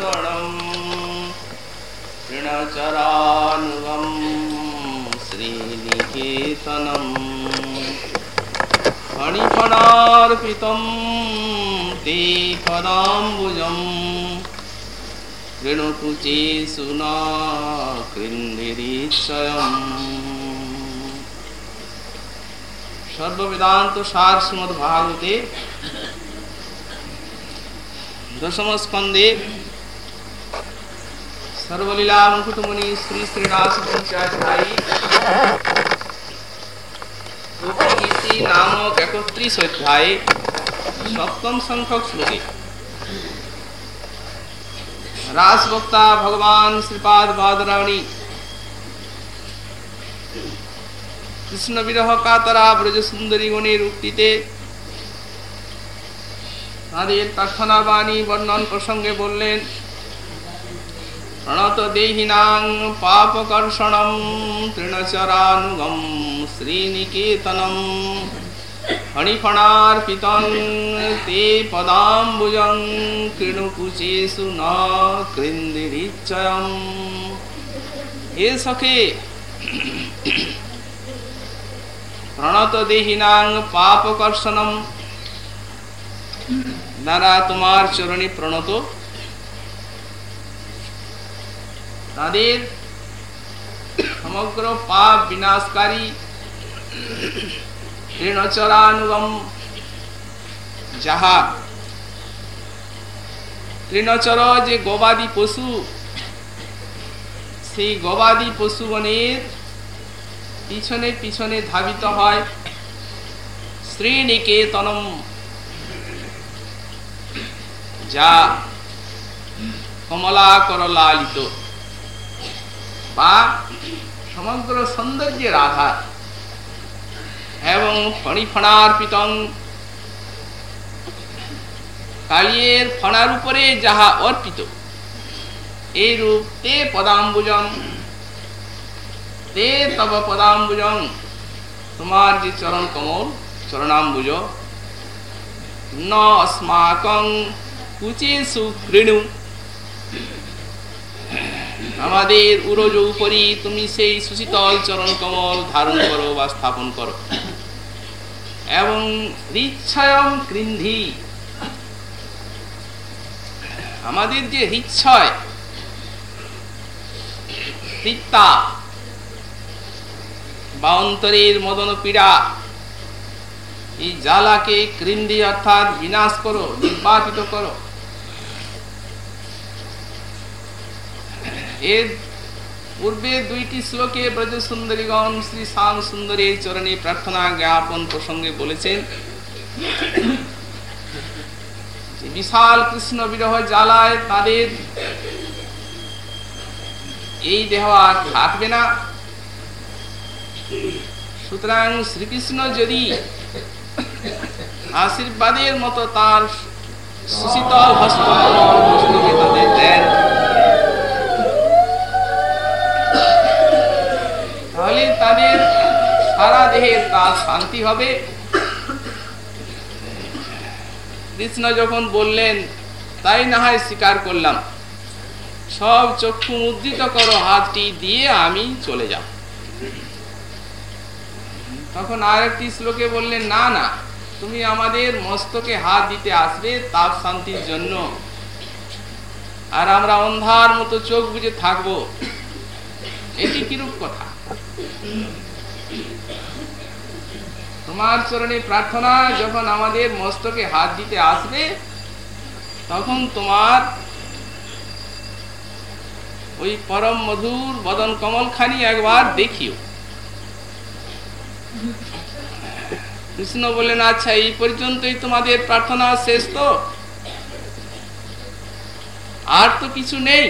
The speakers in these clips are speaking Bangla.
शरणं ऋणचरानुगं श्रीनिकेतनं फणिफणार्पितं ते पदाम्बुजं ऋणुकुचे सुना सर्ववेदांत सार শ্রী শ্রীনিবাস পঞ্চাধ্যায়ী গোপীগীতি নামক একত্রিশ অধ্যায়ে সপ্তম সংখ্যক শ্লোকে। রাসবক্তা ভগবান শ্রীপাদ বাদরাণী কৃষ্ণ বিরহ কাতরা ব্রজ সুন্দরী গণের উক্তিতে তাদের প্রার্থনা বাণী বর্ণন প্রসঙ্গে বললেন প্রণত দেহিনাং পাপকর্ষণম তৃণচরানুগম শ্রীনিকেতনম ফণিফণার্পিতং তে পদাম্বুজং কৃণুকুচেষু ন কৃন্দিরিচ্ছয়ম হে সখে প্রণত দেহিনাং পাপ দ্বারা তোমার চরণে প্রণত তাদের সমগ্র পাপ বিনাশকারী তৃণচরানুগম যাহা তৃণচর যে গবাদি পশু, সেই গবাদি পশুগণের পিছনে পিছনে ধাবিত হয়, শ্রীনিকেতনম, যা কমলা লালিত বা সমগ্র সৌন্দর্যের আধার। এবং ফণিফণার্পিতং। কালিয়ের ফণার উপরে যাহা অর্পিত এই রূপ তে পদাম্বুজম তে তব পদাম্বুজং। তোমার যে চরণ কমল, চরণাম্বুজ। ন অস্মাকং কুচেষু কৃণু আমাদের উরজ উপরি তুমি সেই সুশীতল চরণ কমল ধারণ করো বা স্থাপন করো। এবং হৃচ্ছয়ম কৃন্ধি আমাদের যে হৃচ্ছয় হৃত্তা বা অন্তরের মদন পীড়া, এই জ্বালাকে কৃন্দি অর্থাৎ বিনাশ করো নির্বাচিত করো। এর পূর্বে দুইটি শ্লোকে ব্রজ সুন্দরীগণ শ্রী শ্যাম সুন্দরীর চরণে প্রার্থনা জ্ঞাপন প্রসঙ্গে বলেছেন বিশাল কৃষ্ণ বিরহ জ্বালায় তাদের এই দেহ আর থাকবে না। সুতরাং শ্রীকৃষ্ণ যদি আশীর্বাদের মতো তার সুশীতল হস্ত তাদের দেন তাদের সারা দেহে তার শান্তি হবে। কৃষ্ণ যখন বললেন, তাই না হয় স্বীকার করলাম। সব চক্ষু মুদ্রিত করো, হাতটি দিয়ে আমি চলে যাব তখন আর একটি শ্লোকে বললেন, না না, তুমি আমাদের মস্তকে হাত দিতে আসবে তাপ শান্তির জন্য। আর আমরা অন্ধার মতো চোখ বুঝে থাকব। এটি কিরূপ কথা? তোমার চরণে প্রার্থনা, যখন আমাদের মস্তকে হাত দিতে আসবে, তখন তোমার ওই পরম মধুর বদন কমল খানি একবার দেখিও। কৃষ্ণ বললেন আচ্ছা এই পর্যন্তই তোমাদের প্রার্থনা শেষ তো? আর তো কিছু নেই।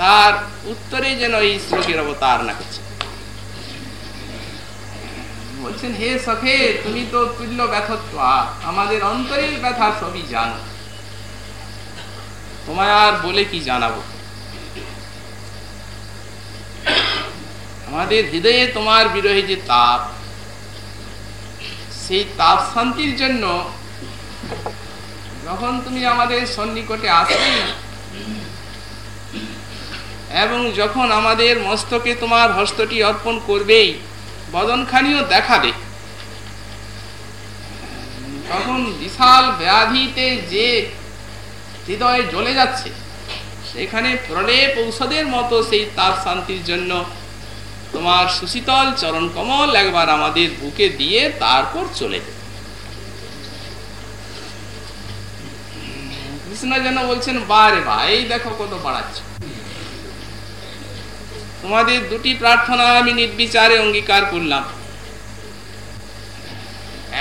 তার উত্তরে যেন এই শ্লোকের অবতার না করছে। বলছেন, হে সখে, তুমি তো তুল্য ব্যথত্ব। আমাদের অন্তরের ব্যথা সবই জানো। তোমায় আর বলে কি জানাব? আমাদের হৃদয়ে তোমার বিরোহী যে তাপ, সেই তাপ শান্তির জন্য যখন তুমি আমাদের সন্নিকটে আসবে এবং যখন আমাদের মস্তকে তোমার হস্তটি অর্পণ করবেই, বদনখানিও দেখাবে। তখন বিশাল ব্যাধিতে যে হৃদয়ে জ্বলে যাচ্ছে, সেখানে প্রলেপ ঔষধের মতো সেই তাপ শান্তির জন্য তোমার সুশীতল চরণ কমল একবার আমাদের বুকে দিয়ে তারপর চলে যাবে কৃষ্ণ যেন বলছেন, বারে বা এই দেখো কত বাড়াচ্ছ। তোমাদের দুটি প্রার্থনা আমি নির্বিচারে অঙ্গীকার করলাম।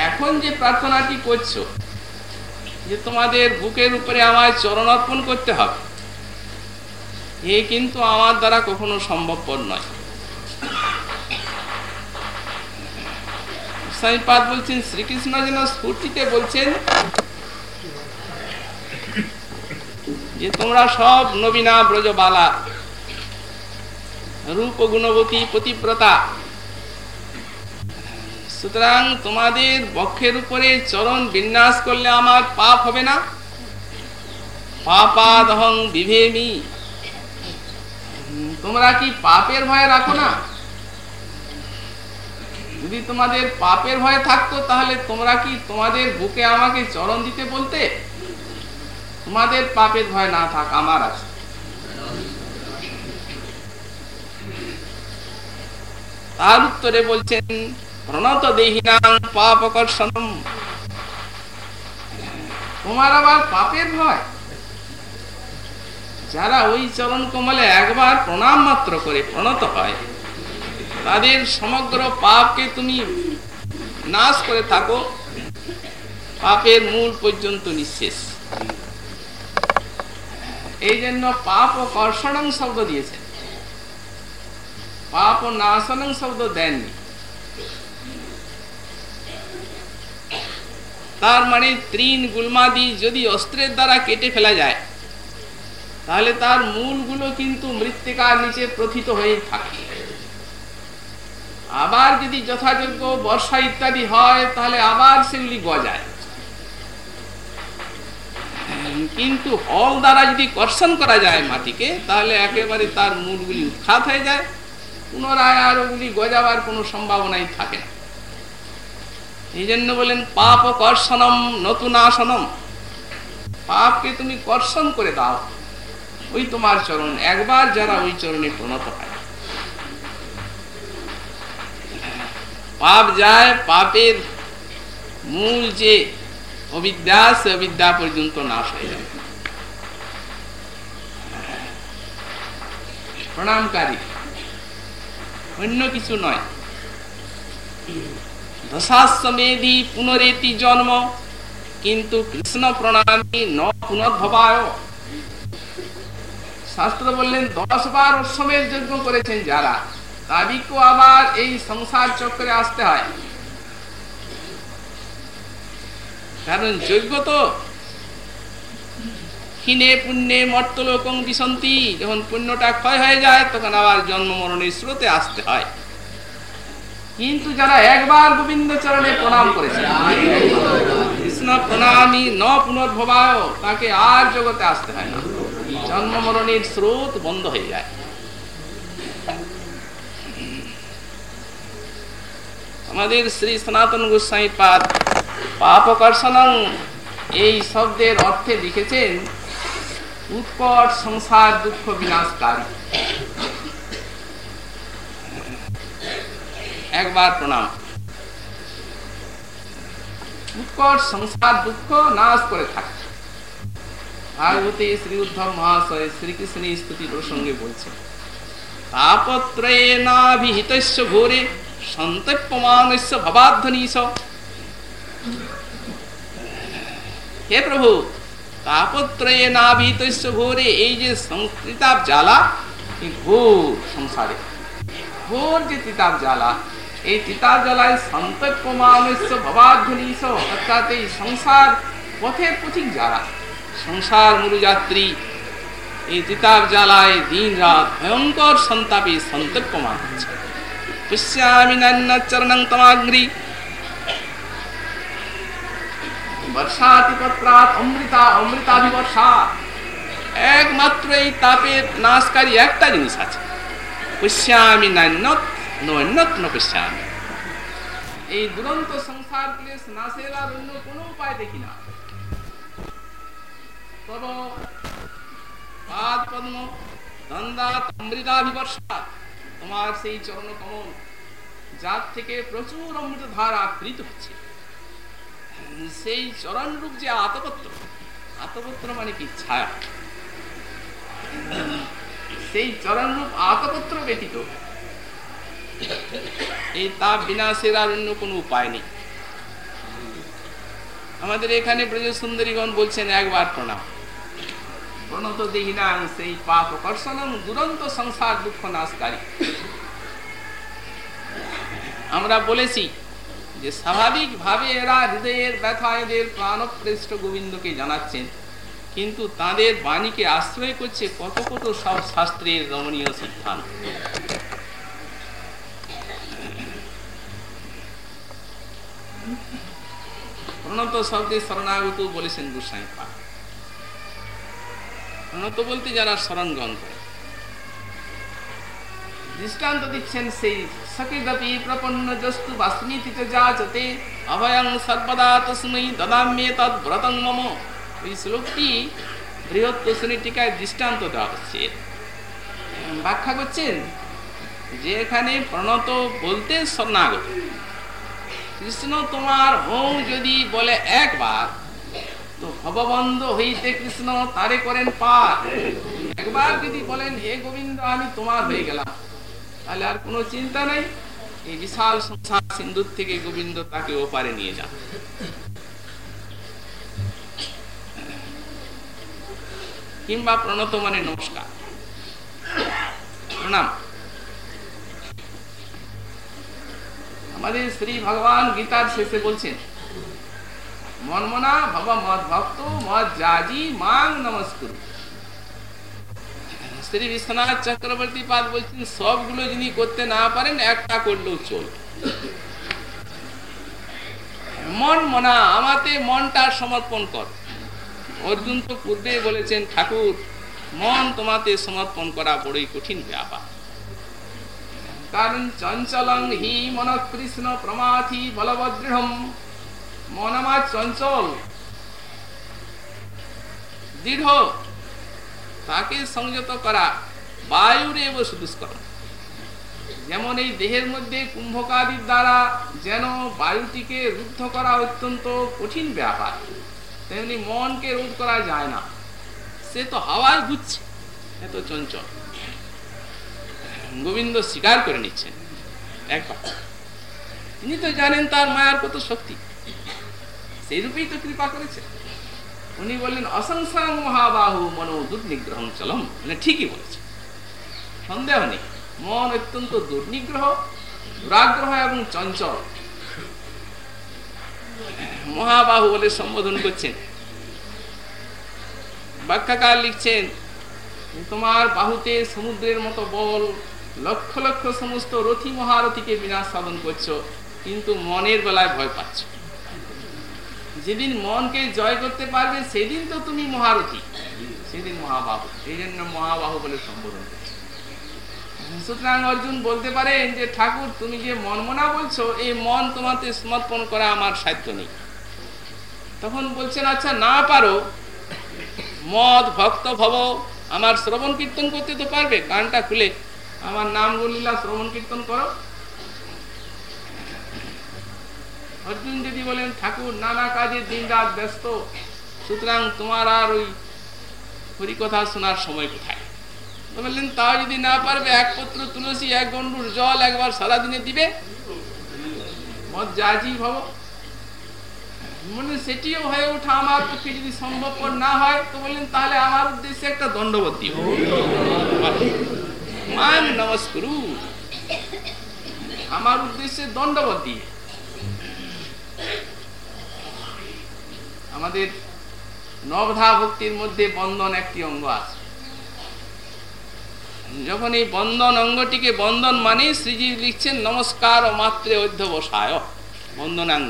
এখন যে প্রার্থনাটি করছ, যে তোমাদের বুকের উপরে আমায় চরণ অর্পণ করতে হবে, এ কিন্তু আমার দ্বারা কখনো সম্ভবপর নয়। বলছেন, শ্রীকৃষ্ণ যেন স্ফূর্তিতে বলছেন যে তোমরা সব নবীনা ব্রজবালা রূপ গুণবতী পতিব্রতা। সুতরাং তোমাদের বক্ষের উপরে চরণ বিন্যাস করলে আমার পাপ হবে না? পাপাদহং বিভেমি। তোমরা কি পাপের ভয় রাখো না? যদি তোমাদের পাপের ভয় থাকতো, তাহলে তোমরা কি তোমাদের বুকে আমাকে চরণ দিতে বলতে? তোমাদের পাপের ভয় না থাক আমার আছে। তার উত্তরে বলছেন, প্রণত দেহিনাং পাপ কর্ষণম তোমার আবার পাপের ভয়? যারা ওই চরণ কমলে একবার প্রণাম মাত্র করে প্রণত হয়, তাদের সমগ্র পাপকে তুমি নাশ করে থাকো। পাপের মূল পর্যন্ত নিঃশেষ। এই জন্য পাপ ও কর্ষণং শব্দ দিয়েছেন। পাপ নাশনং শব্দ দেননি। তার মানে ত্রিন গুলমাদি যদি অস্ত্রের দ্বারা কেটে ফেলা যায়, তাহলে তার মূলগুলো কিন্তু মৃত্তিকার নিচে প্রথিত হয়ে থাকে। আবার যদি যথাযোগ্য বর্ষা ইত্যাদি হয়, তাহলে আবার সেগুলি গজায়। কিন্তু হল দ্বারা যদি কর্ষণ করা যায় মাটিকে, তাহলে একেবারে তার মূলগুলি উৎখাত হয়ে যায়। পুনরায় আর ওগুলি গজাবার কোনো সম্ভাবনাই থাকে না। এই জন্য বলেন, পাপ কর্ষণম নতুন আসনম। পাপকে তুমি কর্ষণ করে দাও। ওই তোমার চরণ। একবার যারা ওই চরণে প্রণত হয়। পাপ যায়, পাপের মূল যে অবিদ্যা, সে অবিদ্যা পর্যন্ত নাশ হয়ে যাবে। প্রণামকারী। অন্য কিছু নয়। দশাশ্বমেধি পুনরেতি জন্ম, কিন্তু কৃষ্ণ প্রণামী ন পুনর্ভবায়। শাস্ত্র বললেন, দশ বার অশ্বমের যজ্ঞ করেছেন যারা তাদেরকেও আবার এই সংসার চক্রে আসতে হয়। কারণ যজ্ঞ তো ক্ষীণে পুণ্যে মর্তলোকং বিসন্তি যখন পুণ্যটা ক্ষয় হয়ে যায়, তখন আবার জন্ম মরণের স্রোতে আসতে হয়। কিন্তু যারা একবার গোবিন্দ চরণে প্রণাম করেছে, কৃষ্ণ প্রণামী ন পুনর্ভবায়, তাকে আর জগতে আসতে হয় না। জন্ম মরণের স্রোত বন্ধ হয়ে যায়। আমাদের শ্রী সনাতন গোস্বাই পাদ পাপকর্ষণং এই শব্দের অর্থে লিখেছেন উৎকট সংসার দুঃখ বিনাশকারী। একবার প্রণাম। উৎকট সংসার দুঃখ নাশ করে থাকে। ভাগবতে শ্রী উদ্ধব মহাশয় শ্রীকৃষ্ণের স্তুতি প্রসঙ্গে বলছেন তাপত্রয়ে নাভিহিতস্য ঘোরে সন্তপ্যমানস্য ভবাধ্বনীশ। হে প্রভু তাপত্রয়ে নাভিহিতস্য ঘোরে, এই যে সংস্কৃতাপ জ্বালা ঘোর সংসারে। ঘোর যে তিতাব জ্বালা, এই তিতাব জ্বালায় সন্তপ্যমানস্য ভবাধ্বনীশ, অর্থাৎ এই সংসার পথের পথিক যারা। সংসার মূলযাত্রী এই তিতাব জ্বালায় দিন রাত ভয়ঙ্কর সন্তাপে সন্তপ্যমান হচ্ছে। পশ্যামি নান্যচরণং তমাগ্রি একমাত্র এই তাপের নাশকারী একটা জিনিস আছে। এই দুরন্ত সংসার ক্লেশ নাশের আর অন্য কোনো উপায় দেখি না। পদ্ম অমৃতাভিবর্ষা, তোমার সেই চরণ কমল যার থেকে প্রচুর অমৃত ধারা আপ্রিত হচ্ছে। সেই চরণ রূপ যে আতপত্র আতপত্র মানে কি? ছায়া। সেই চরণ রূপ আতপত্র ব্যতীত এই তাপ বিনাশের আর অন্য কোনো উপায় নেই। আমাদের এখানে ব্রজ সুন্দরীগণ বলছেন, একবার প্রণাম। প্রণত দেহিনা সেই পাপ কর্ষণম দুরন্ত সংসার দুঃখ নাশকারী। আমরা বলেছি যে স্বাভাবিকভাবে এরা হৃদয়ের ব্যথা এদের প্রাণপ্রেষ্ঠ গোবিন্দকে জানাচ্ছেন। কিন্তু তাদের বাণীকে আশ্রয় করছে কত কত সব শাস্ত্রের রমণীয় সিদ্ধান্ত। প্রণত শব্দে শরণাগত বলেছেন গোসাই পা প্রণত বলতে যারা শরণ গ্রহণ করে দৃষ্টান্ত দিচ্ছেন সেই সকিদপি প্রপন্ন জস্তু বাস্মিতি যাচতে অভয়ং সর্বদা তস্মৈ দদাম্যে তদ ব্রতং মম। এই শ্লোকটি বৃহত্তনী টিকায় দৃষ্টান্ত দেওয়া হচ্ছে। ব্যাখ্যা করছেন যে এখানে প্রণত বলতে শরণাগত কৃষ্ণ তোমার হৌ যদি বলে একবার, তো ভববন্ধ হইতে কৃষ্ণ তারে করেন পার। একবার যদি বলেন, হে গোবিন্দ, আমি তোমার হয়ে গেলাম। তাহলে আর কোনো চিন্তা নেই। এই বিশাল সংসার সিন্ধুর থেকে গোবিন্দ তাকে ওপারে নিয়ে যান। কিংবা প্রণত মানে নমস্কার। প্রণাম। আমাদের শ্রী ভগবান গীতার শেষে বলছেন, মনমনা ভব মদ ভক্ত মদ জাজি মাং নমস্কুর। শ্রী বিশ্বনাথ চক্রবর্তী পাদ বলছেন, সবগুলো যিনি করতে না পারেন, একটা করলেও চল মন মনা, আমাতে মনটা সমর্পণ কর। অর্জুন তো পূর্বে বলেছেন, ঠাকুর, মন তোমাতে সমর্পণ করা বড়ই কঠিন ব্যাপার। কারণ চঞ্চলং হি মন কৃষ্ণ প্রমাথি বলবদৃঢ় মন আমার চঞ্চল। দৃঢ়। তাকে সংযত করা বায়ুর এব দুষ্কর যেমন এই দেহের মধ্যে কুম্ভকাদির দ্বারা যেন বায়ুটিকে রুদ্ধ করা অত্যন্ত কঠিন ব্যাপার, তেমনি মনকে রোধ করা যায় না। সে তো হাওয়ায় ঘুরছে এত চঞ্চল। গোবিন্দ স্বীকার করে নিচ্ছেন। একবার। তিনি তো জানেন তার মায়ার কত শক্তি। সেইরূপেই তো কৃপা করেছে উনি বললেন অসংসাং মহাবাহু মনো দুর্নিগ্রহ চলম। মানে ঠিকই বলেছে। সন্দেহ নেই। মন অত্যন্ত দুর্নিগ্রহ, দুরাগ্রহ এবং চঞ্চল। মহাবাহু বলে সম্বোধন করছেন। ব্যাখ্যাকার লিখছেন, তোমার বাহুতে সমুদ্রের মতো বল, লক্ষ লক্ষ সমস্ত রথি মহারথীকে বিনাশ সাধন করছ, কিন্তু মনের বেলায় ভয় পাচ্ছ। যেদিন মনকে জয় করতে পারবে, সেদিন তো তুমি মহারথী। সেদিন মহাবাহু। এই জন্য মহাবাহু বলে সম্বোধন সুতরাং অর্জুন বলতে পারেন যে, ঠাকুর, তুমি যে মনমনা বলছো, এই মন সমর্পণ করা আমার সাধ্য নেই। তখন বলছেন আচ্ছা না পারো। মদ, ভক্ত, ভব, আমার শ্রবণ কীর্তন করতে তো পারবে। কানটা খুলে। আমার নাম গলিলা শ্রবণ কীর্তন করো। অর্জুন যদি বলেন, ঠাকুর, নানা কাজে দিন রাত ব্যস্ত। সুতরাং তোমার আর ওই হরিকথা শোনার সময় কোথায়? বললেন তাও যদি না পারবে, এক পত্র তুলসী, এক গন্ডুর জল একবার সারাদিনে দিবে। ভব। মানে সেটিও হয়ে ওঠা আমার পক্ষে যদি সম্ভবপর না হয়, তো বললেন, তাহলে আমার উদ্দেশ্যে একটা দণ্ডবত মান নমস্কুরু। আমার উদ্দেশ্যে দণ্ডবত আমাদের নবধা ভক্তির মধ্যে বন্ধন একটি অঙ্গ আছে। যখন এই বন্ধন অঙ্গটিকে বন্ধন মানে শ্রীজি লিখছেন, নমস্কার ও মাত্রে অধ্যবসায়। বন্ধনাঙ্গ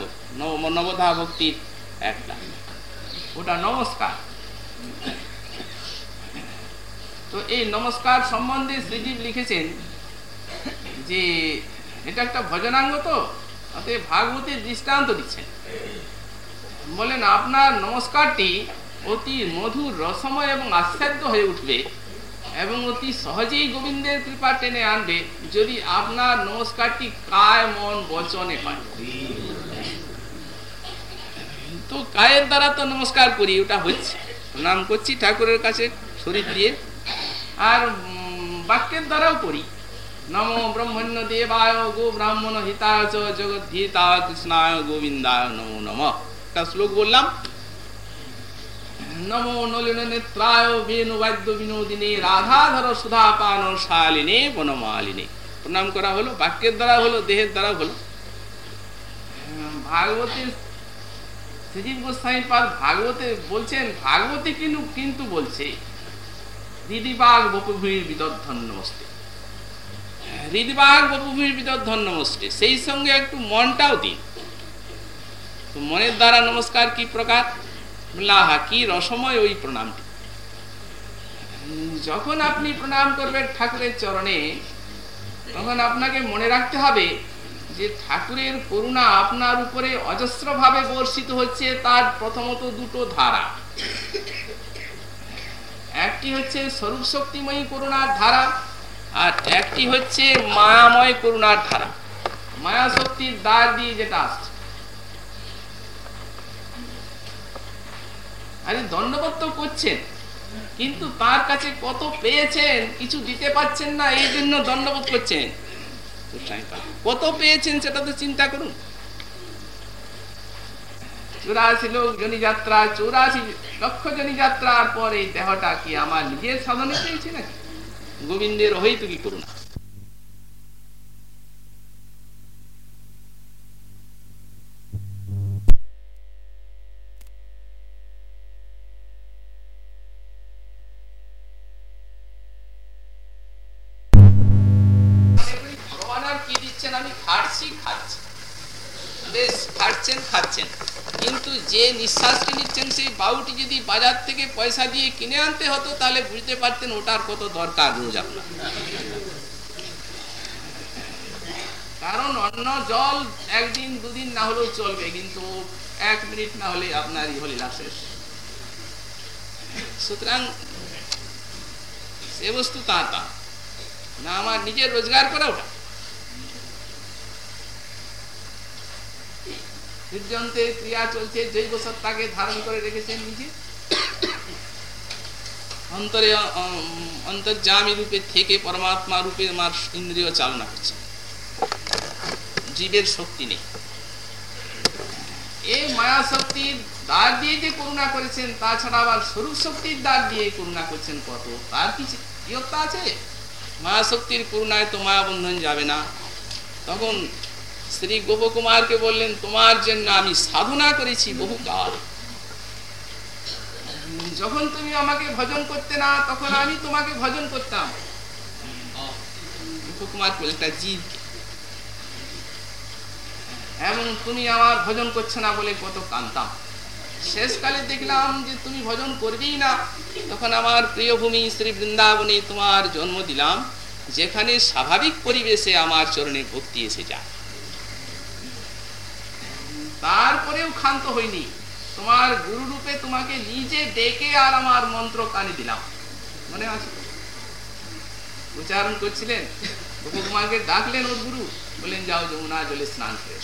নবধা ভক্তির একটা। ওটা নমস্কার। তো এই নমস্কার সম্বন্ধে শ্রীজীব লিখেছেন যে, এটা একটা ভজনাঙ্গ তো? অতএব ভাগবতের দৃষ্টান্ত দিচ্ছেন। বলেন, আপনার নমস্কারটি অতি মধুর রসময় এবং আশ্চাদ্য হয়ে উঠবে এবং অতি সহজেই গোবিন্দের কৃপা টেনে আনবে যদি আপনার নমস্কারটি কায় মন বচনে হয় তো কায়ের দ্বারা তো নমস্কার করি, ওটা হচ্ছে। প্রণাম করছি ঠাকুরের কাছে শরীর দিয়ে। আর বাক্যের দ্বারাও করি। নমো ব্রহ্মণ্য দেবায় গো ব্রাহ্মণ হিতায় জগদ্ধিতা কৃষ্ণায় গোবিন্দায় নমো নম একটা শ্লোক বললাম নমো নলিন নেত্রায় বেণু বাদ্য বিনোদিনী রাধাধর সুধা পান শালিনে বনমালিনে প্রণাম করা হলো বাক্যের দ্বারা হলো দেহের দ্বারা হলো ভাগবতী শ্রীজীব গোস্বামী পাল ভাগবতে বলছেন ভাগবতে কিন্তু কিন্তু বলছে হৃদিবাগ বপুভূমির বিদর্ধন নমস্তে। হৃদিবাগ বপুভূমির বিদর্ধন নমস্তে সেই সঙ্গে একটু মনটাও দিন। তো মনের দ্বারা নমস্কার কি প্রকার? লাহা কি রসময় ওই প্রণামটি। যখন আপনি প্রণাম করবেন ঠাকুরের চরণে, তখন আপনাকে মনে রাখতে হবে যে ঠাকুরের করুণা আপনার উপরে অজস্রভাবে বর্ষিত হচ্ছে, তার প্রথমত দুটো ধারা। একটি হচ্ছে স্বরূপ শক্তিময়ী করুণার ধারা আর একটি হচ্ছে মায়াময় করুণার ধারা। মায়া শক্তির দ্বার দিয়ে যেটা আসছে। আরে দণ্ডবোধ তো করছেন, কিন্তু তার কাছে কত পেয়েছেন কিছু দিতে পারছেন না, এই জন্য দণ্ডবোধ করছেন। কত পেয়েছেন সেটা তো চিন্তা করুন। চুরাশি লোক জনি যাত্রা চৌরাশি লক্ষ জনি যাত্রার পর এই দেহটা কি আমার নিজের সাধনে পেয়েছে নাকি? গোবিন্দের হইতো কি করুন ভগবান আর কি দিচ্ছেন? আমি খাচ্ছি খাচ্ছি বেশ খাচ্ছেন খাচ্ছেন কিন্তু যে নিঃশ্বাসটি বাউটি যদি বাজার থেকে পয়সা দিয়ে কিনে আনতে হতো, তাহলে বুঝতে পারতেন ওটার কত দরকার রোজ কারণ অন্য জল একদিন, দুদিন না হলেও চলবে, কিন্তু এক মিনিট না হলে আপনার হলিলা শেষ। সুতরাং সে বস্তু তা। না আমার নিজের রোজগার করা ওটা। হৃদযন্ত্রে ক্রিয়া চলছে, জৈব সত্তাকে ধারণ করে রেখেছেন নিজে। অন্তরে রূপে থেকে পরমাত্মা রূপে আমার ইন্দ্রিয় চালনা করছে জীবের শক্তি নেই। এই মায়া শক্তির দ্বার দিয়ে যে করুণা করেছেন তাছাড়া আবার স্বরূপ শক্তির দ্বার দিয়ে করুণা করছেন কত? তার কি আছে? মায়া শক্তির করুণায় তো মায়া বন্ধন যাবে না। তখন শ্রী গোপকুমারকে বললেন, তোমার জন্য আমি সাধনা করেছি বহুকাল যখন তুমি আমাকে ভজন করতে না, তখন আমি তোমাকে ভজন করতাম। গোপকুমার বলে একটা জীব এবং তুমি আমার ভজন করছে না বলে কত কান্তাম শেষকালে দেখলাম যে তুমি ভজন করবেই না। তখন আমার প্রিয় ভূমি শ্রী বৃন্দাবনে তোমার জন্ম দিলাম, যেখানে স্বাভাবিক পরিবেশে আমার চরণে ভক্তি এসে যায়। তারপরেও ক্ষান্ত হইনি। তোমার গুরু রূপে তোমাকে নিজে ডেকে আর আমার মন্ত্র কানে দিলাম। মনে আছে? উচ্চারণ করছিলেন? গোপকুমারকে ডাকলেন ওর গুরু। বললেন, যাও যমুনা জলে স্নান করে।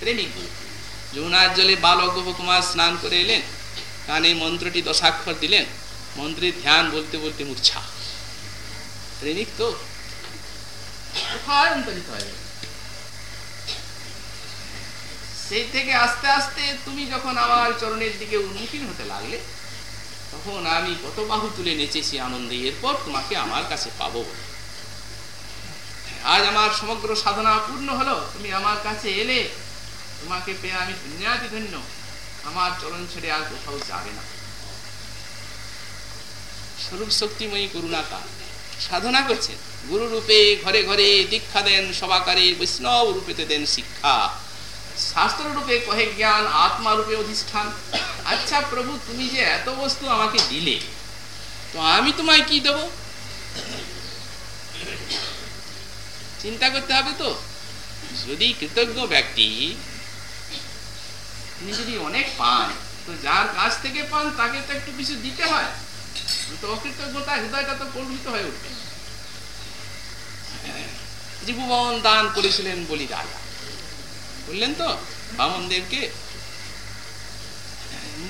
প্রেমিক গুরু, যমুনার জলে বালক গোপকুমার স্নান করে এলেন। কানে মন্ত্রটি দশাক্ষর দিলেন। মন্ত্রের ধ্যান বলতে বলতে মূর্ছা। প্রেমিক তো অন্তরিত গেল? সেই থেকে আস্তে আস্তে তুমি যখন আমার চরণের দিকে উন্মুখীন হতে লাগলে, তখন আমি কত বাহু তুলে নেচেছি আনন্দে এরপর তোমাকে আমার কাছে পাবো। আজ আমার সমগ্র সাধনা পূর্ণ হলো, তুমি আমার কাছে এলে, তোমাকে পেয়ে আমি ধন্যাতি ধন্য। আমার চরণ ছেড়ে আর কোথাও যাবে না। স্বরূপ শক্তিময়ী করুণা তা সাধনা করছেন। গুরু রূপে ঘরে ঘরে দীক্ষা দেন সবাকারে, বৈষ্ণব রূপেতে দেন শিক্ষা। শাস্ত্র রূপে কহে জ্ঞান আত্মা রূপে অধিষ্ঠান। আচ্ছা প্রভু, তুমি যে এত বস্তু আমাকে দিলে, তো আমি তোমায় কি দেব? চিন্তা করতে হবে তো। যদি কৃতজ্ঞ ব্যক্তি তিনি যদি অনেক পান, তো যার কাছ থেকে পান, তাকে তো একটু কিছু দিতে হয়। তো অকৃতজ্ঞতা হৃদয়টা তো কলুষিত হয়ে উঠবে। ত্রিভুবন দান করেছিলেন বলি রাজা। বললেন তো? বামন দেবকে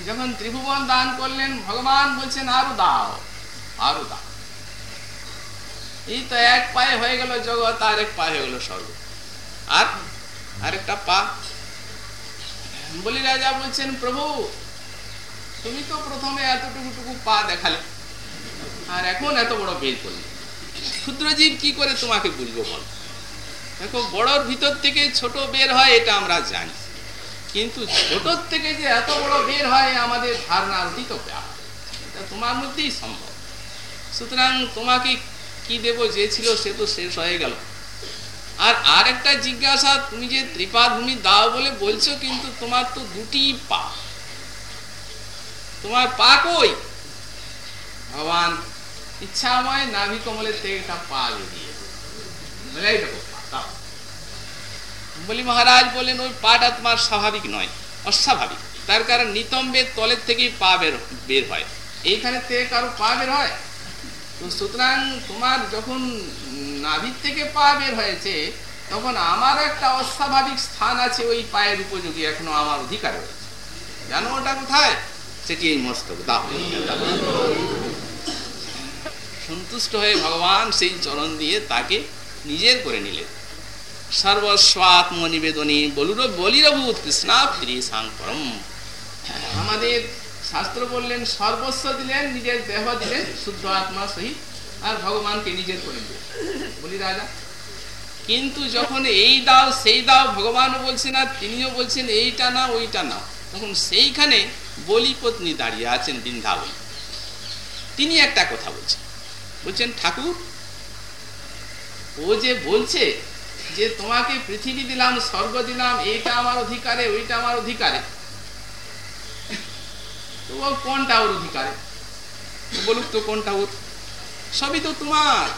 যখন ত্রিভুবন দান করলেন, ভগবান বলছেন, আরও দাও আরও দাও। এই তো এক পায়ে হয়ে গেল জগৎ, আর এক পায়ে হয়ে গেল স্বর্গ। আর আরেকটা পা। বলি রাজা বলছেন, প্রভু, তুমি তো প্রথমে এতটুকু টুকু পা দেখালে, আর এখন এত বড় বের করলে। ক্ষুদ্র জীব কি করে তোমাকে বলব বল? দেখো বড়র ভিতর থেকে ছোট বের হয় এটা আমরা জানি। কিন্তু ছোটর থেকে যে এত বড় বের হয় আমাদের ধারণার ব্যাপার এটা তোমার মধ্যেই সম্ভব। সুতরাং তোমাকে কি দেব যে ছিল সে তো শেষ হয়ে গেল। আর আর একটা জিজ্ঞাসা তুমি যে ত্রিপাদ ভূমি দাও বলে বলছো কিন্তু তোমার তো দুটি পা। তোমার পা কই? ভগবান ইচ্ছাময় নাভি কমলের থেকে একটা পা বেরিয়ে পা, দাও। বলি মহারাজ বলেন, ওই পাটা তোমার স্বাভাবিক নয়, অস্বাভাবিক। তার কারণ নিতম্বের তলের থেকেই পা বের বের হয়। এইখানে থেকে কারও পা বের হয়? তো সুতরাং তোমার যখন নাভির থেকে পা বের হয়েছে, তখন আমার একটা অস্বাভাবিক স্থান আছে ওই পায়ের উপযোগী, এখনও আমার অধিকার রয়েছে। জানো ওটা কোথায়? সেটি এই মস্তক সন্তুষ্ট হয়ে ভগবান সেই চরণ দিয়ে তাকে নিজের করে নিলেন। সর্বস্বাত্ম নিবেদনী বলুর বলিরভূত কৃষ্ণা ফিরি সাং পরম আমাদের শাস্ত্র বললেন, সর্বস্ব দিলেন, নিজের দেহ দিলেন, শুদ্ধ আত্মা সহিত, আর ভগবানকে নিজের করে দিলেন। বলি রাজা, কিন্তু যখন এই দাও, সেই দাও, ভগবানও বলছেন, আর তিনিও বলছেন, এইটা না ওইটা না তখন সেইখানে বলি পত্নী দাঁড়িয়ে আছেন বৃন্দাবন। তিনি একটা কথা বলছেন। বলছেন, ঠাকুর, ও যে বলছে যে তোমাকে পৃথিবী দিলাম, স্বর্গ দিলাম, এইটা আমার অধিকারে, ওইটা আমার অধিকারে। কোনটা ওর অধিকারে? বলুক তো কোনটা ওর? সবই তো তোমার।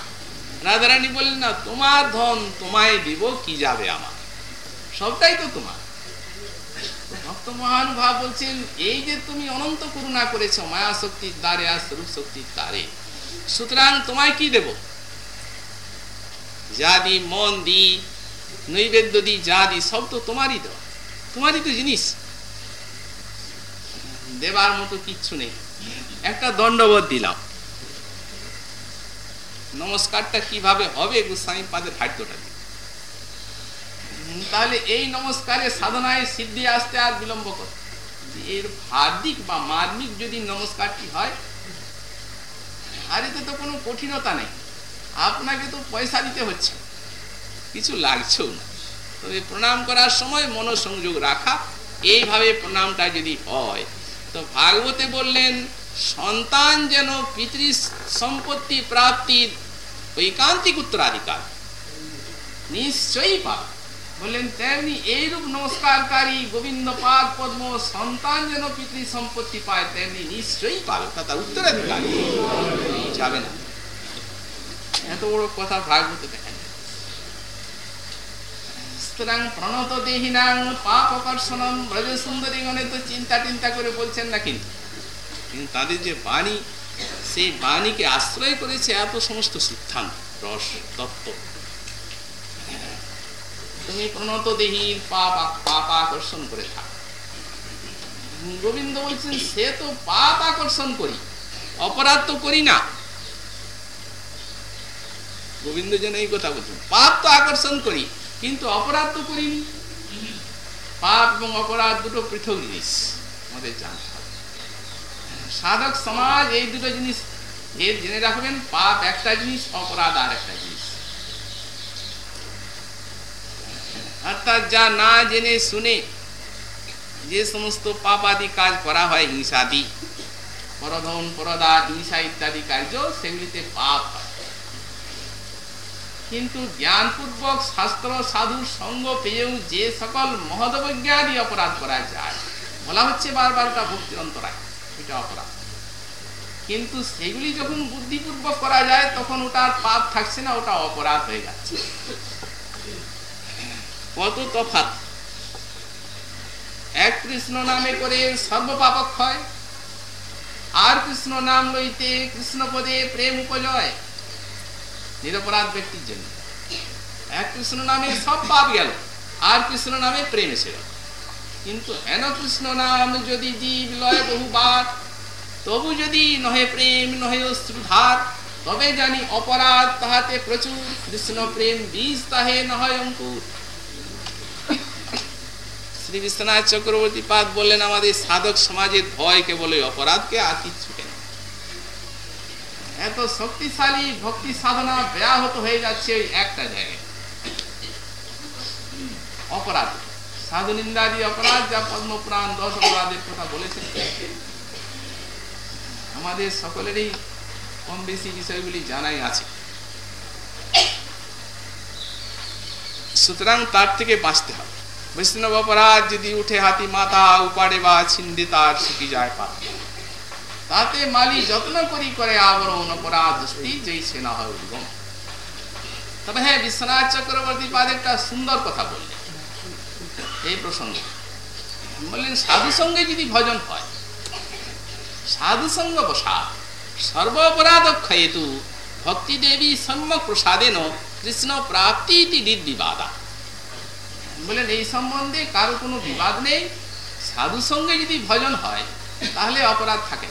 রাধারানী বললেন, না, তোমার ধন তোমায় দিব, কি যাবে আমার? সবটাই তো তোমার। ভক্ত মহানুভাব বলছেন, এই যে তুমি অনন্ত করুণা করেছ মায়া শক্তির দ্বারে আর স্বরূপ শক্তির দ্বারে, সুতরাং তোমায় কি দেব? যা দি মন দি, নৈবেদ্য দি যা দি সব তো তোমারই দেওয়া। তোমারই তো জিনিস। দেবার মতো কিচ্ছু নেই। একটা দণ্ডবোধ দিলাম। নমস্কারটা কীভাবে হবে গোস্বামী পাদের দিয়ে তাহলে এই নমস্কারে সাধনায় সিদ্ধি আসতে আর বিলম্ব কর। এর হার্দিক বা মার্মিক যদি নমস্কারটি হয়, আর এতে তো কোনো কঠিনতা নেই। আপনাকে তো পয়সা দিতে হচ্ছে। কিছু লাগছেও না। তবে প্রণাম করার সময় মনোসংযোগ রাখা, এইভাবে প্রণামটা যদি হয়, তো ভাগবতে বললেন, সন্তান যেন পিতৃ সম্পত্তি প্রাপ্তির ঐকান্তিক উত্তরাধিকার। নিশ্চয়ই পাবে। বললেন, তেমনি এইরূপ নমস্কারকারী গোবিন্দ পাদ পদ্ম সন্তান যেন পিতৃ সম্পত্তি পায়, তেমনি নিশ্চয়ই পাবে। তা তার উত্তরাধিকারী। যাবে না। এত বড় কথা ভাগবতে দেখেন সুতরাং প্রণত দেহিনাং পাপ আকর্ষণম ব্রজ সুন্দরী গণে তো চিন্তা টিন্তা করে বলছেন না কিন্তু। কিন্তু তাদের যে বাণী, সেই বাণীকে আশ্রয় করেছে এত সমস্ত সিদ্ধান্ত, রস, তত্ত্ব। তুমি প্রণত দেহীর পাপ পাপ আকর্ষণ করে থাক। গোবিন্দ বলছেন, সে তো পাপ আকর্ষণ করি, অপরাধ তো করি না। গোবিন্দ যেন এই কথা বলছেন। পাপ তো আকর্ষণ করি, কিন্তু অপরাধ তো করিনি। পাপ এবং অপরাধ দুটো পৃথক জিনিস, আমাদের জানতে হবে সাধক সমাজ এই দুটো জিনিস, এর জেনে রাখবেন, পাপ একটা জিনিস, অপরাধ আর একটা জিনিস। অর্থাৎ যা না জেনে শুনে যে সমস্ত পাপ আদি কাজ করা হয় হিংসাদি, পরধন, পরদা, হিংসা ইত্যাদি কার্য, সেগুলিতে পাপ হয়। কিন্তু জ্ঞানপূর্বক শাস্ত্র, সাধু, সঙ্গ পেয়েও যে সকল মহদবজ্ঞাদি অপরাধ করা যায়, বলা হচ্ছে বারবার ওটা ভক্তির অন্তরায়, এটা অপরাধ। কিন্তু সেগুলি যখন বুদ্ধিপূর্বক করা যায়, তখন ওটার পাপ থাকছে না, ওটা অপরাধ হয়ে যাচ্ছে। কত তফাৎ। এক কৃষ্ণ নামে করে সর্বপাপক হয় আর কৃষ্ণ নাম লইতে কৃষ্ণ পদে প্রেম উপজয়। নিরপরাধ ব্যক্তির জন্য। এক কৃষ্ণ নামে সব পাপ গেল, আর কৃষ্ণ নামে প্রেম এসে গেল। কিন্তু হেন কৃষ্ণ নাম যদি জীব লয় বহুবার, তবু যদি নহে প্রেম, নহে অশ্রুধার, তবে জানি অপরাধ তাহাতে প্রচুর। কৃষ্ণ প্রেম বীজ তাহে নয় অঙ্কুর। শ্রী বিশ্বনাথ চক্রবর্তী পাদ বললেন, আমাদের সাধক সমাজের ভয় কেবল অপরাধকে আর কেন এত শক্তিশালী ভক্তি সাধনা ব্যাহত হয়ে যাচ্ছে ওই একটা জায়গায়। অপরাধ। সাধু নিন্দাদি অপরাধ যা পদ্মপুরাণ দশ অপরাধের কথা বলেছেন আমাদের সকলেরই কম বেশি বিষয়গুলি জানাই আছে। সুতরাং তার থেকে বাঁচতে হবে। বৈষ্ণব অপরাধ যদি উঠে হাতি মাথা, উপাড়ে বা ছিন্দে তার শুকি যায় পা তাতে মালি যত্ন করি করে আবরণ অপরাধ যেই সেনা হয় উদ্গম তবে হ্যাঁ বিশ্বনাথ চক্রবর্তী পাদ একটা সুন্দর কথা বললেন। এই প্রসঙ্গে। বললেন, সাধু সঙ্গে যদি ভজন হয়, সাধু সঙ্গ বসা সর্ব অপরাধ ক্ষয়েতু, ভক্তি দেবী সম্যক প্রসাদেন, কৃষ্ণ প্রাপ্তি ইতি বিবাদা বলেন এই সম্বন্ধে কারও কোনো বিবাদ নেই। সাধু সঙ্গে যদি ভজন হয়, তাহলে অপরাধ থাকে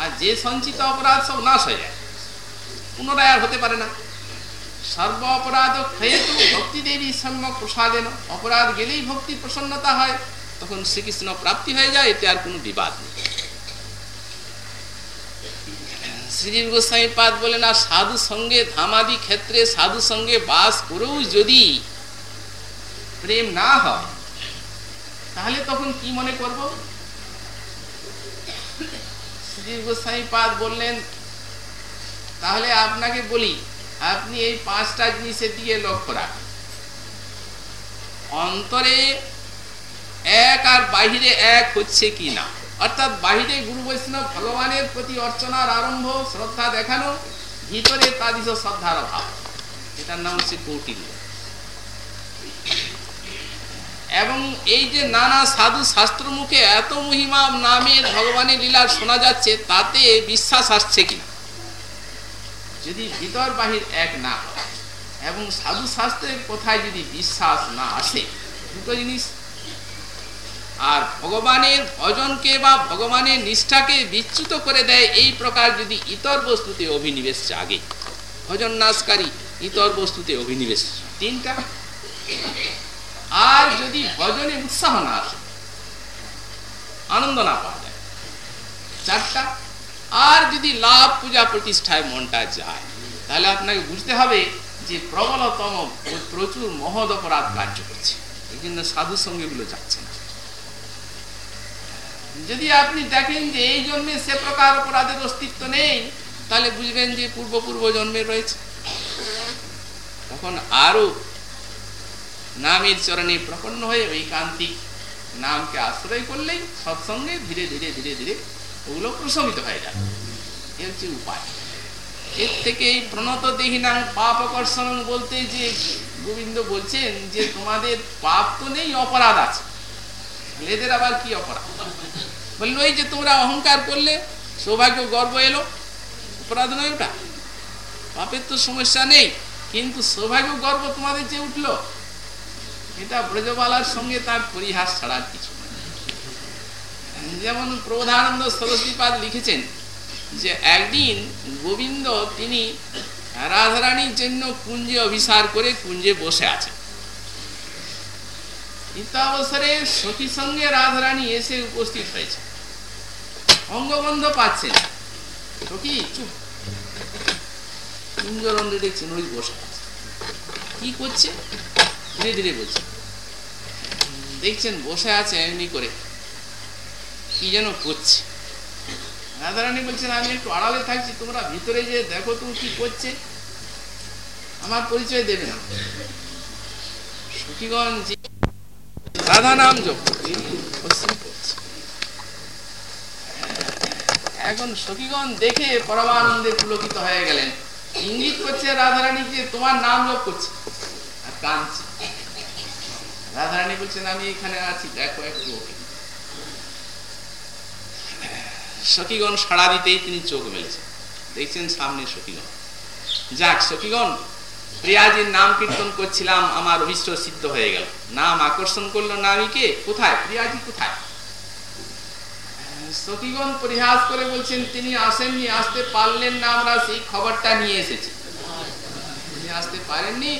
আর যে সঞ্চিত অপরাধ সব নাশ হয়ে যায়, পুনরায় আর হতে পারে না। সর্ব অপরাধ ক্ষয়েতু ভক্তি দেবী সম্যক প্রসাদেন। অপরাধ গেলেই ভক্তি প্রসন্নতা হয়, তখন শ্রীকৃষ্ণ প্রাপ্তি হয়ে যায়, এতে আর কোনো বিবাদ নেই। শ্রীজীব গোস্বামী পাদ বলে না সাধু সঙ্গে ধামাদি ক্ষেত্রে সাধু সঙ্গে বাস করেও যদি প্রেম না হয়, তাহলে তখন কি মনে করব? শ্রীজীব গোস্বামী পাদ বললেন, তাহলে আপনাকে বলি, আপনি এই পাঁচটা জিনিসের দিকে লক্ষ্য রাখেন। অন্তরে এক আর বাহিরে এক হচ্ছে কি না? অর্থাৎ বাহিরে গুরু বৈষ্ণব ভগবানের প্রতি অর্চনার আরম্ভ, শ্রদ্ধা দেখানো, ভিতরে তাদিস শ্রদ্ধার অভাব। এটার নাম হচ্ছে কৌটিল্য। এবং এই যে নানা সাধু শাস্ত্র মুখে এত মহিমা নামের ভগবানের লীলা শোনা যাচ্ছে, তাতে বিশ্বাস আসছে কিনা? যদি ভিতর বাহির এক না এবং সাধু শাস্ত্রের কোথায় যদি বিশ্বাস না আসে, দুটো জিনিস। আর ভগবানের ভজনকে বা ভগবানের নিষ্ঠাকে বিচ্যুত করে দেয়, এই প্রকার যদি ইতর বস্তুতে অভিনিবেশ জাগে ভজন নাশকারী ইতর বস্তুতে অভিনিবেশ। তিনটা। আর যদি ভজনে উৎসাহ না আসে, আনন্দ না পাওয়া যায়। চারটা। আর যদি লাভ পূজা প্রতিষ্ঠায় মনটা যায়, তাহলে আপনাকে বুঝতে হবে যে প্রবলতম প্রচুর মহৎ অপরাধ কার্য করছে। এই জন্য সাধু সঙ্গে সঙ্গীগুলো যাচ্ছে না। যদি আপনি দেখেন যে এই জন্মে সে প্রকার অপরাধের অস্তিত্ব নেই, তাহলে বুঝবেন যে পূর্ব পূর্ব জন্মে রয়েছে। তখন আরও নামের চরণে প্রপন্ন হয়ে ওই ঐকান্তিক নামকে আশ্রয় করলেই সৎসঙ্গে ধীরে ধীরে ধীরে ধীরে ওগুলো প্রশমিত হয়ে যাবে এ হচ্ছে উপায়। এর থেকে এই প্রণত দেহিনাং পাপ আকর্ষণ বলতে যে গোবিন্দ বলছেন যে তোমাদের পাপ তো নেই, অপরাধ আছে। এদের আবার কি অপরাধ? বলল, ওই যে তোমরা অহংকার করলে, সৌভাগ্য, গর্ব এলো। অপরাধ নয় ওটা। পাপের তো সমস্যা নেই, কিন্তু সৌভাগ্য, গর্ব তোমাদের যে উঠল। এটা ব্রজবালার সঙ্গে তার পরিহাস ছাড়ার কিছু যেমন প্রধানন্দ সরস্বতীপাদ লিখেছেন যে, একদিন গোবিন্দ তিনি রাধারানীর জন্য কুঞ্জে অভিসার করে কুঞ্জে বসে আছেন। অবসরে সখী সঙ্গে রাধারানী এসে উপস্থিত হয়েছে। অঙ্গবন্ধ পাচ্ছেন। সখী, চুপ। কুঞ্জরন্দ্রে দেখছেন ওই বসে কি করছে? ধীরে ধীরে বলছেন দেখছেন বসে আছে এমনি করে। কি যেন করছে। রাধারানী বলছেন, আমি একটু আড়ালে থাকছি, তোমরা ভিতরে যে দেখো তুমি কি করছে। আমার পরিচয় দেবে না। সখীগঞ্জ রাধা নাম এখন সখীগণ দেখে পরমানন্দে পুলকিত হয়ে গেলেন। ইঙ্গিত করছে রাধারানীকে, তোমার নাম জপ করছে। আর কাঁদছে। রাধারানী বলছেন, আমি এখানে আছি, দেখো একটু ওকে সখীগণ সাড়া দিতেই তিনি চোখ মেলেছেন। দেখছেন সামনে সখীগণ। যাক, সখীগণ, প্রিয়াজির নাম কীর্তন করছিলাম, আমার অভিষ্ট সিদ্ধ হয়ে গেল। নাম আকর্ষণ করল নামিকে কোথায়? প্রিয়াজি কোথায়? সখীগণ পরিহাস করে বলছেন, তিনি আসেননি, আসতে পারলেন না, আমরা সেই খবরটা নিয়ে এসেছি। আসতে পারেননি?